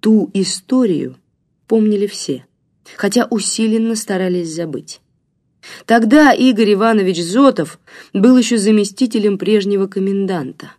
Ту историю помнили все, хотя усиленно старались забыть. Тогда Игорь Иванович Зотов был еще заместителем прежнего коменданта.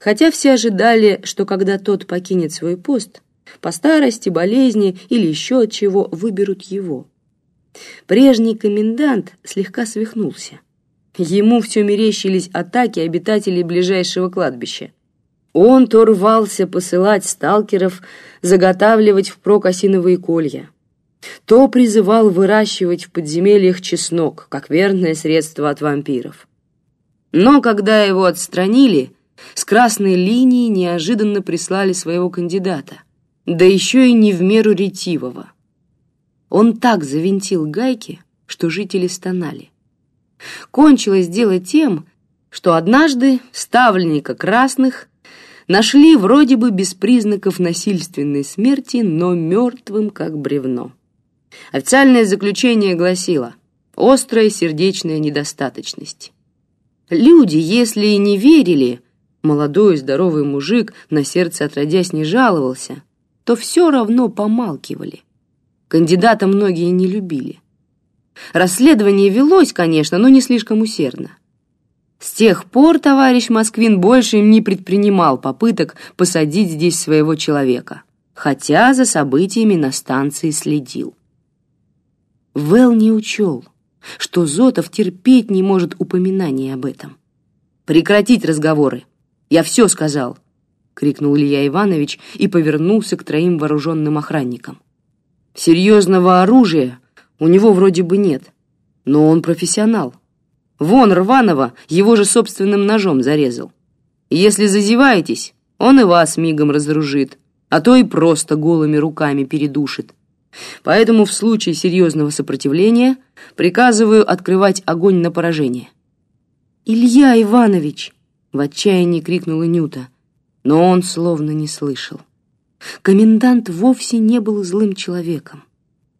Хотя все ожидали, что когда тот покинет свой пост, по старости, болезни или еще от чего выберут его. Прежний комендант слегка свихнулся. Ему все мерещились атаки обитателей ближайшего кладбища. Он то рвался посылать сталкеров заготавливать впрок осиновые колья, то призывал выращивать в подземельях чеснок, как верное средство от вампиров. Но когда его отстранили, с красной линии неожиданно прислали своего кандидата, да еще и не в меру ретивого. Он так завинтил гайки, что жители стонали. Кончилось дело тем, что однажды ставленника красных нашли вроде бы без признаков насильственной смерти, но мертвым как бревно. Официальное заключение гласило «острая сердечная недостаточность». Люди, если и не верили, молодой здоровый мужик на сердце отродясь не жаловался, то все равно помалкивали. Кандидата многие не любили. Расследование велось, конечно, но не слишком усердно. С тех пор товарищ Москвин больше не предпринимал попыток посадить здесь своего человека, хотя за событиями на станции следил. Вэл не учел, что Зотов терпеть не может упоминания об этом. «Прекратить разговоры! Я все сказал!» — крикнул Илья Иванович и повернулся к троим вооруженным охранникам. «Серьезного оружия у него вроде бы нет, но он профессионал. Вон Рванова его же собственным ножом зарезал. Если зазеваетесь, он и вас мигом разоружит, а то и просто голыми руками передушит. Поэтому в случае серьезного сопротивления приказываю открывать огонь на поражение». «Илья Иванович!» — в отчаянии крикнула Нюта, но он словно не слышал. Комендант вовсе не был злым человеком,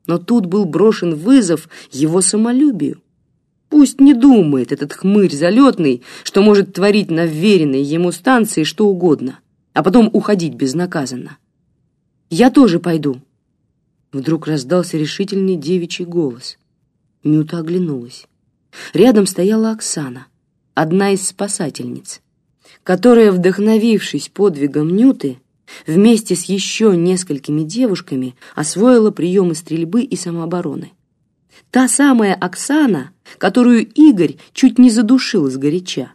но тут был брошен вызов его самолюбию. Пусть не думает этот хмырь залетный, что может творить на вверенной ему станции что угодно, а потом уходить безнаказанно. «Я тоже пойду», Вдруг раздался решительный девичий голос. Нюта оглянулась. Рядом стояла Оксана, одна из спасательниц, которая, вдохновившись подвигом Нюты, вместе с еще несколькими девушками освоила приемы стрельбы и самообороны. Та самая Оксана, которую Игорь чуть не задушил сгоряча.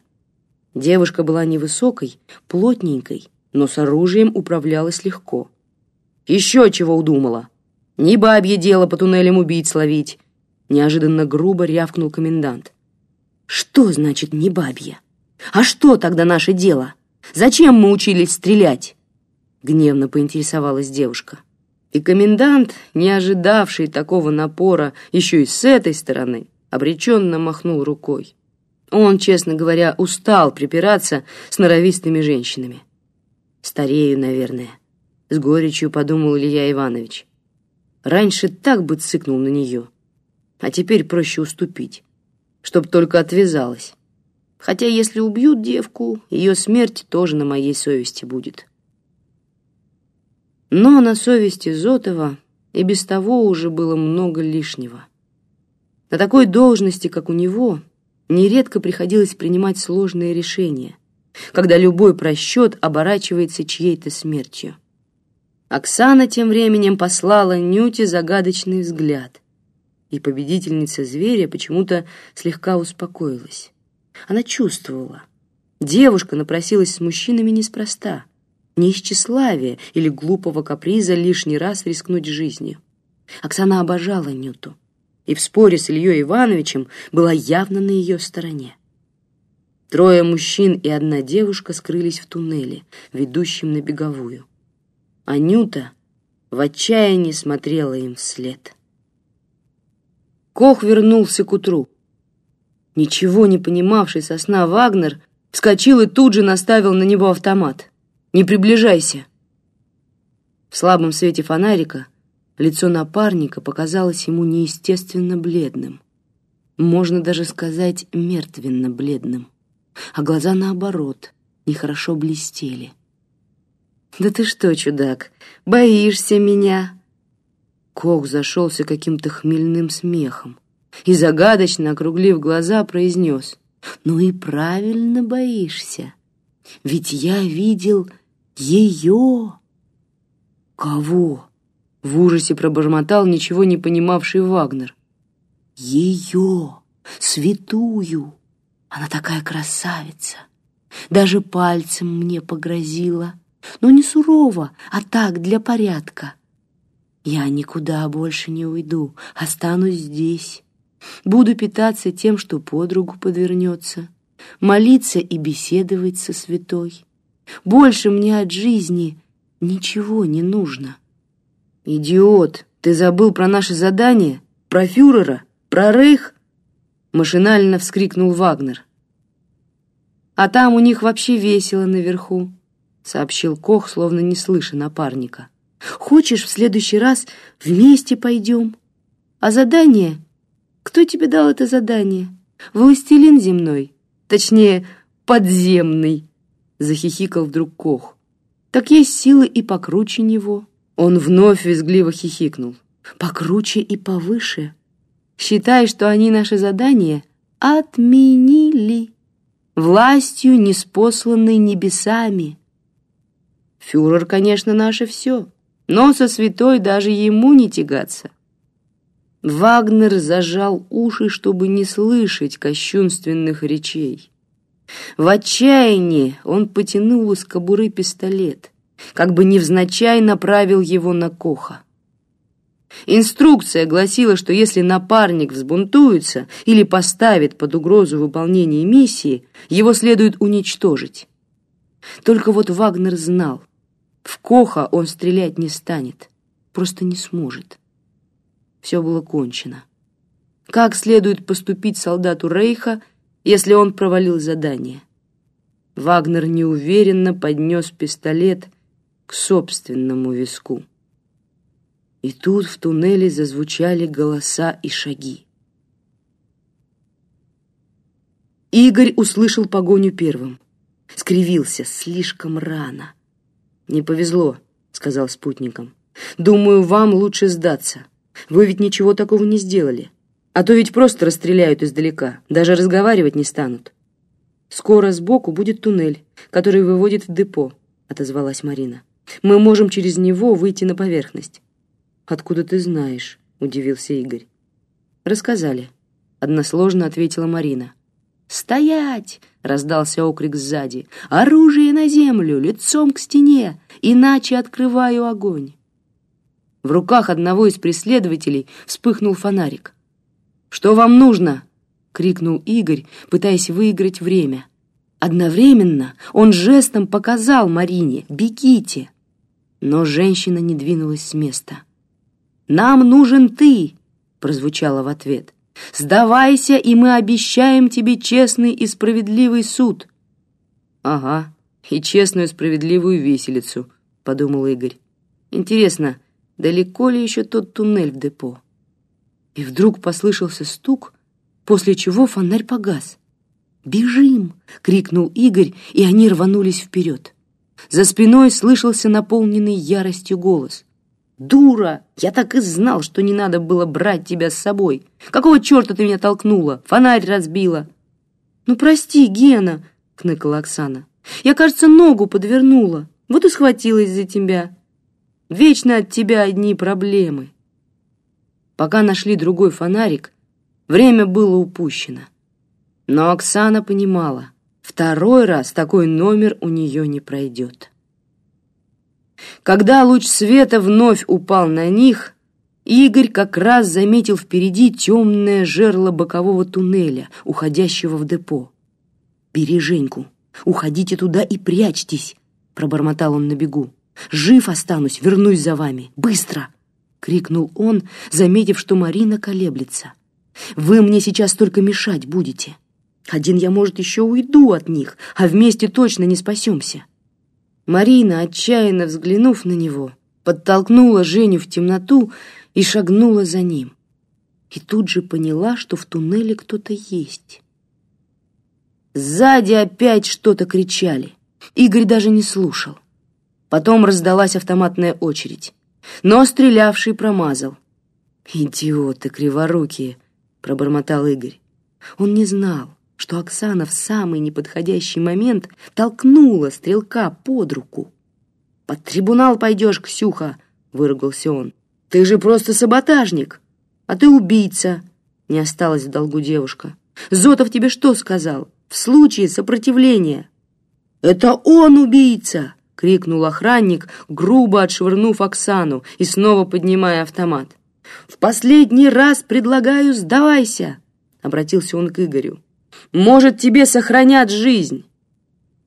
Девушка была невысокой, плотненькой, но с оружием управлялась легко. «Еще чего удумала!» Не бабье дело по туннелям убийц ловить!» Неожиданно грубо рявкнул комендант. «Что значит «не бабье»? А что тогда наше дело? Зачем мы учились стрелять?» Гневно поинтересовалась девушка. И комендант, не ожидавший такого напора еще и с этой стороны, обреченно махнул рукой. Он, честно говоря, устал припираться с норовистыми женщинами. «Старею, наверное», — с горечью подумал Илья Иванович. Раньше так бы цыкнул на нее, а теперь проще уступить, чтоб только отвязалась. Хотя если убьют девку, ее смерть тоже на моей совести будет. Но на совести Зотова и без того уже было много лишнего. На такой должности, как у него, нередко приходилось принимать сложные решения, когда любой просчет оборачивается чьей-то смертью. Оксана тем временем послала Нюте загадочный взгляд, и победительница зверя почему-то слегка успокоилась. Она чувствовала. Девушка напросилась с мужчинами неспроста, не из тщеславия или глупого каприза лишний раз рискнуть жизнью. Оксана обожала Нюту, и в споре с Ильей Ивановичем была явно на ее стороне. Трое мужчин и одна девушка скрылись в туннеле, ведущем на беговую. Анюта в отчаянии смотрела им вслед. Кох вернулся к утру. Ничего не понимавший со сна Вагнер вскочил и тут же наставил на него автомат. «Не приближайся!» В слабом свете фонарика лицо напарника показалось ему неестественно бледным. Можно даже сказать мертвенно бледным. А глаза, наоборот, нехорошо блестели. «Да ты что, чудак, боишься меня?» Кох зашелся каким-то хмельным смехом и, загадочно округлив глаза, произнес. «Ну и правильно боишься, ведь я видел ее». «Кого?» — в ужасе пробормотал ничего не понимавший Вагнер. «Ее, святую! Она такая красавица! Даже пальцем мне погрозила, но не сурово, а так, для порядка. Я никуда больше не уйду, останусь здесь. Буду питаться тем, что подругу подвернется, молиться и беседовать со святой. Больше мне от жизни ничего не нужно. «Идиот, ты забыл про наше задание? Про фюрера? Про рейх?» Машинально вскрикнул Вагнер. «А там у них вообще весело наверху», — сообщил Кох, словно не слыша напарника. «Хочешь, в следующий раз вместе пойдем? А задание? Кто тебе дал это задание? Властелин земной? Точнее, подземный», — захихикал вдруг Кох. «Так есть силы и покруче него». Он вновь визгливо хихикнул. «Покруче и повыше. Считай, что они наше задание отменили» властью, неспосланной небесами. Фюрер, конечно, наше все, но со святой даже ему не тягаться. Вагнер зажал уши, чтобы не слышать кощунственных речей. В отчаянии он потянул из кобуры пистолет, как бы невзначай направил его на Коха. Инструкция гласила, что если напарник взбунтуется или поставит под угрозу выполнение миссии, его следует уничтожить. Только вот Вагнер знал, в Коха он стрелять не станет, просто не сможет. Все было кончено. Как следует поступить солдату Рейха, если он провалил задание? Вагнер неуверенно поднес пистолет к собственному виску. И тут в туннеле зазвучали голоса и шаги. Игорь услышал погоню первым. Скривился слишком рано. «Не повезло», — сказал спутникам. «Думаю, вам лучше сдаться. Вы ведь ничего такого не сделали. А то ведь просто расстреляют издалека, даже разговаривать не станут». «Скоро сбоку будет туннель, который выводит в депо», — отозвалась Марина. «Мы можем через него выйти на поверхность. «Откуда ты знаешь?» — удивился Игорь. «Рассказали», — односложно ответила Марина. «Стоять!» — раздался окрик сзади. «Оружие на землю, лицом к стене, иначе открываю огонь!» В руках одного из преследователей вспыхнул фонарик. «Что вам нужно?» — крикнул Игорь, пытаясь выиграть время. Одновременно он жестом показал Марине «Бегите!» Но женщина не двинулась с места. «Нам нужен ты!» — прозвучало в ответ. «Сдавайся, и мы обещаем тебе честный и справедливый суд». «Ага, и честную справедливую виселицу», — подумал Игорь. «Интересно, далеко ли еще тот туннель в депо?» И вдруг послышался стук, после чего фонарь погас. «Бежим!» — крикнул Игорь, и они рванулись вперед. За спиной слышался наполненный яростью голос. «Дура! Я так и знал, что не надо было брать тебя с собой. Какого черта ты меня толкнула? Фонарь разбила!» «Ну, прости, Гена!» — кныкала Оксана. «Я, кажется, ногу подвернула. Вот и схватилась за тебя. Вечно от тебя одни проблемы». Пока нашли другой фонарик, время было упущено. Но Оксана понимала, второй раз такой номер у нее не пройдет. Когда луч света вновь упал на них, Игорь как раз заметил впереди темное жерло бокового туннеля, уходящего в депо. «Бери Женьку, уходите туда и прячьтесь», — пробормотал он на бегу. «Жив останусь, вернусь за вами. Быстро!» — крикнул он, заметив, что Марина колеблется. «Вы мне сейчас только мешать будете. Один я, может, еще уйду от них, а вместе точно не спасемся». Марина, отчаянно взглянув на него, подтолкнула Женю в темноту и шагнула за ним. И тут же поняла, что в туннеле кто-то есть. Сзади опять что-то кричали. Игорь даже не слушал. Потом раздалась автоматная очередь. Но стрелявший промазал. «Идиоты криворукие!» — пробормотал Игорь. Он не знал, что Оксана в самый неподходящий момент толкнула стрелка под руку. «Под трибунал пойдешь, Ксюха!» — выругался он. «Ты же просто саботажник, а ты убийца!» — не осталась в долгу девушка. «Зотов тебе что сказал? В случае сопротивления!» «Это он убийца!» — крикнул охранник, грубо отшвырнув Оксану и снова поднимая автомат. «В последний раз предлагаю, сдавайся!» — обратился он к Игорю. «Может, тебе сохранят жизнь!»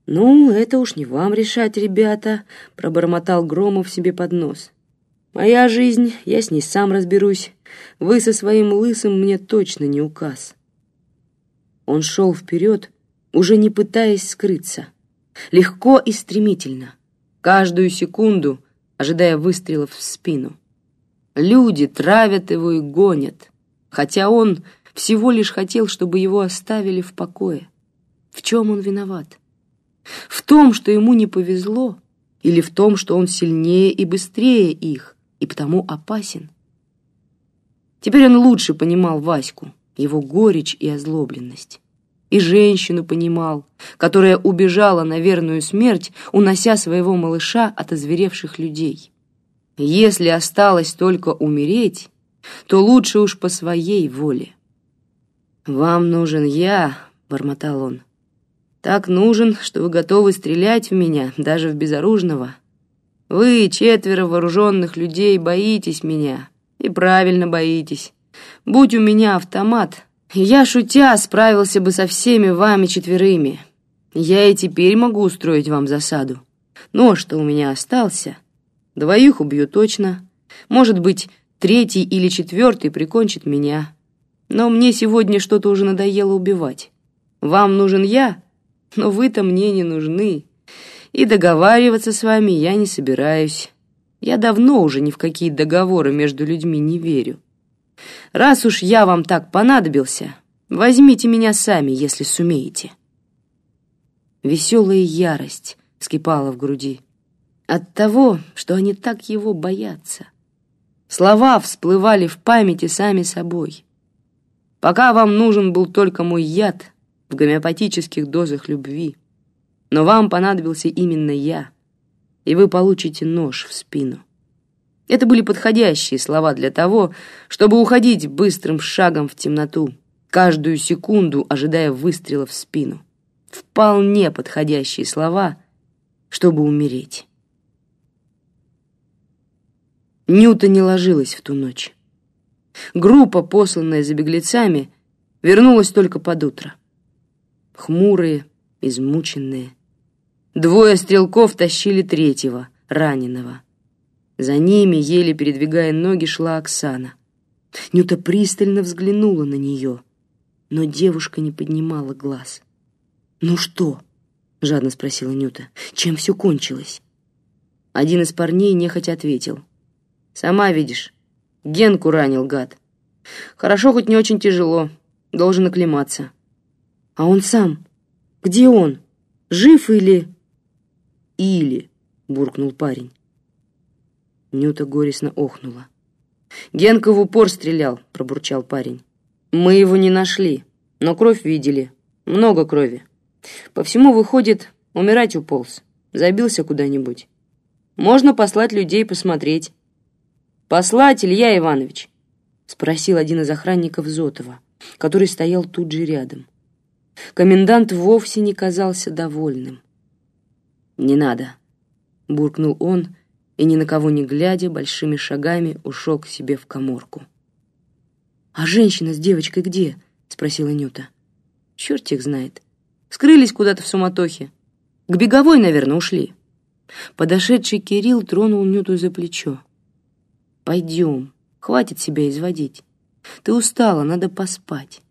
«Ну, это уж не вам решать, ребята», — пробормотал Громов себе под нос. «Моя жизнь, я с ней сам разберусь. Вы со своим лысым мне точно не указ». Он шел вперед, уже не пытаясь скрыться. Легко и стремительно, каждую секунду ожидая выстрелов в спину. Люди травят его и гонят, хотя он всего лишь хотел, чтобы его оставили в покое. В чем он виноват? В том, что ему не повезло, или в том, что он сильнее и быстрее их, и потому опасен? Теперь он лучше понимал Ваську, его горечь и озлобленность. И женщину понимал, которая убежала на верную смерть, унося своего малыша от озверевших людей. Если осталось только умереть, то лучше уж по своей воле. «Вам нужен я», — бормотал он. «Так нужен, что вы готовы стрелять в меня, даже в безоружного. Вы, четверо вооруженных людей, боитесь меня. И правильно боитесь. Будь у меня автомат, я, шутя, справился бы со всеми вами четверыми. Я и теперь могу устроить вам засаду. Но что у меня остался? Двоих убью точно. Может быть, третий или четвертый прикончит меня». Но мне сегодня что-то уже надоело убивать. Вам нужен я, но вы-то мне не нужны. И договариваться с вами я не собираюсь. Я давно уже ни в какие договоры между людьми не верю. Раз уж я вам так понадобился, возьмите меня сами, если сумеете. Веселая ярость вскипала в груди от того, что они так его боятся. Слова всплывали в памяти сами собой — Пока вам нужен был только мой яд в гомеопатических дозах любви. Но вам понадобился именно я, и вы получите нож в спину. Это были подходящие слова для того, чтобы уходить быстрым шагом в темноту, каждую секунду ожидая выстрела в спину. Вполне подходящие слова, чтобы умереть. Нюта не ложилась в ту ночь. Группа, посланная за беглецами, вернулась только под утро. Хмурые, измученные. Двое стрелков тащили третьего, раненого. За ними, еле передвигая ноги, шла Оксана. Нюта пристально взглянула на нее, но девушка не поднимала глаз. «Ну что?» — жадно спросила Нюта. «Чем все кончилось?» Один из парней нехотя ответил. «Сама видишь, Генку ранил, гад. Хорошо, хоть не очень тяжело. Должен оклематься. А он сам? Где он? Жив или... Или, буркнул парень. Нюта горестно охнула. Генка в упор стрелял, пробурчал парень. Мы его не нашли, но кровь видели. Много крови. По всему, выходит, умирать уполз. Забился куда-нибудь. Можно послать людей посмотреть. «Послать, Илья Иванович?» — спросил один из охранников Зотова, который стоял тут же рядом. Комендант вовсе не казался довольным. «Не надо», — буркнул он, и, ни на кого не глядя, большими шагами ушел к себе в коморку. «А женщина с девочкой где?» — спросила Нюта. «Черт их знает. Скрылись куда-то в суматохе. К беговой, наверное, ушли». Подошедший Кирилл тронул Нюту за плечо. Пойдем, хватит себя изводить. Ты устала, надо поспать.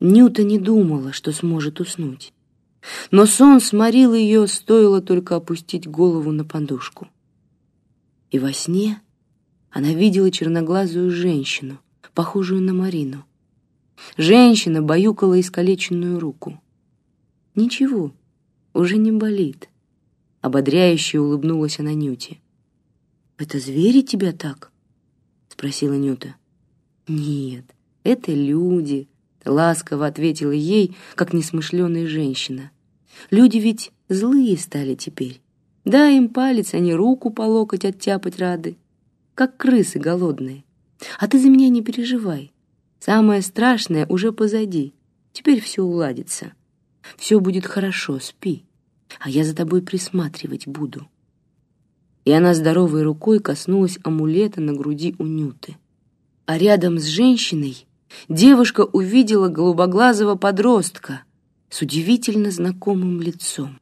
Нюта не думала, что сможет уснуть. Но сон сморил ее, стоило только опустить голову на подушку. И во сне она видела черноглазую женщину, похожую на Марину. Женщина баюкала искалеченную руку. Ничего, уже не болит. Ободряюще улыбнулась она Нюте. «Это звери тебя так?» — спросила Нюта. «Нет, это люди», — ласково ответила ей, как несмышленая женщина. «Люди ведь злые стали теперь. Дай им палец, они руку по локоть оттяпать рады, как крысы голодные. А ты за меня не переживай. Самое страшное уже позади. Теперь все уладится. Все будет хорошо, спи. А я за тобой присматривать буду». И она здоровой рукой коснулась амулета на груди у Нюты. А рядом с женщиной девушка увидела голубоглазого подростка с удивительно знакомым лицом.